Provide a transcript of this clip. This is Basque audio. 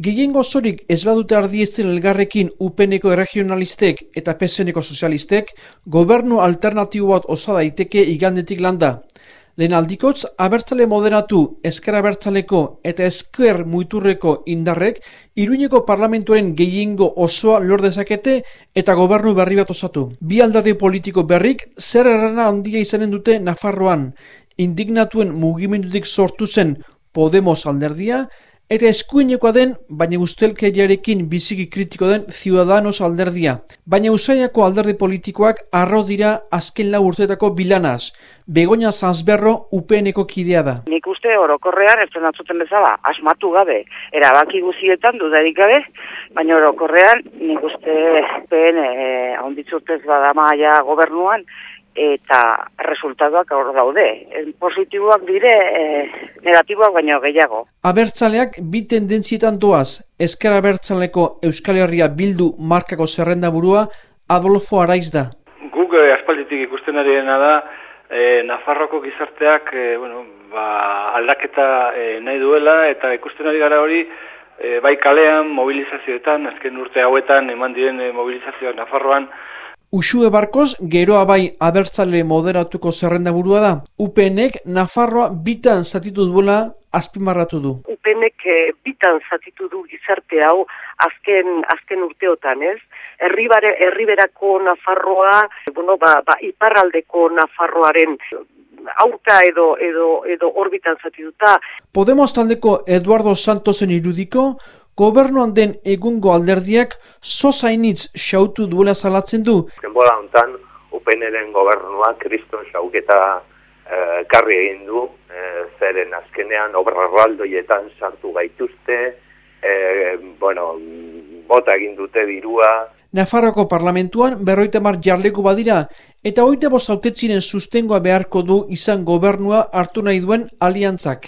Gehiengo zorik ez badute ardiezen elgarrekin upeneko regionalistek eta peseneko sozialistek, gobernu alternatibo bat osa daiteke igandetik landa. Lehen aldikotz, abertzale moderatu, eskera abertzaleko eta esker muiturreko indarrek, iruñeko parlamentuaren gehiengo osoa lor dezakete eta gobernu berri bat osatu. Bi aldade politiko berrik, zer errana handia izanen dute Nafarroan, indignatuen mugimendutik sortu zen Podemos alderdia, Eta eskuinekoa den, baina ustelkeriarekin biziki kritiko den Ciudadanos alderdia. Baina usaiako alderdi politikoak arro dira azken lau urteetako bilanaz. Begoña Zanzberro UPNeko kidea da. Nik uste orokorrean, ez atzuten bezala, asmatu gabe, erabaki guzietan dudarik gabe, baina orokorrean, nik uste UPN eh, onditzurtez badamaia gobernuan, eta resultatuak aur daude. Positiboak dire, e, negatiboak baino gehiago. Abertzaleak bi tendentzietan doaz, Ezker Abertzaleko Euskal Herria bildu markako zerrenda burua, Adolfo Araiz da. Guk eh, aspalditik ikusten ari da, e, Nafarroko gizarteak e, bueno, ba, aldaketa e, nahi duela, eta ikusten ari gara hori, e, bai kalean, mobilizazioetan, azken urte hauetan, eman diren e, mobilizazioak Nafarroan, Usue Barkoz geroa bai abertzale moderatuko zerrenda burua da. UPNek Nafarroa bitan zatitu duela azpimarratu du. UPNek eh, bitan zatitu du gizarte hau azken, azken urteotan, ez? Herribare, herriberako Nafarroa, bueno, ba, ba, iparraldeko Nafarroaren aurka edo edo edo orbitan zatituta. Podemos taldeko Eduardo Santosen irudiko gobernuan den egungo alderdiak zozainitz xautu duela salatzen du. Denbora hontan UPNren gobernua kriston xauketa e, karri egin du, e, zeren azkenean obrarraldoietan sartu gaituzte, e, bueno, bota egin dute dirua. Nafarroko parlamentuan berroita mar jarleku badira, eta hoite bost autetziren sustengoa beharko du izan gobernua hartu nahi duen aliantzak.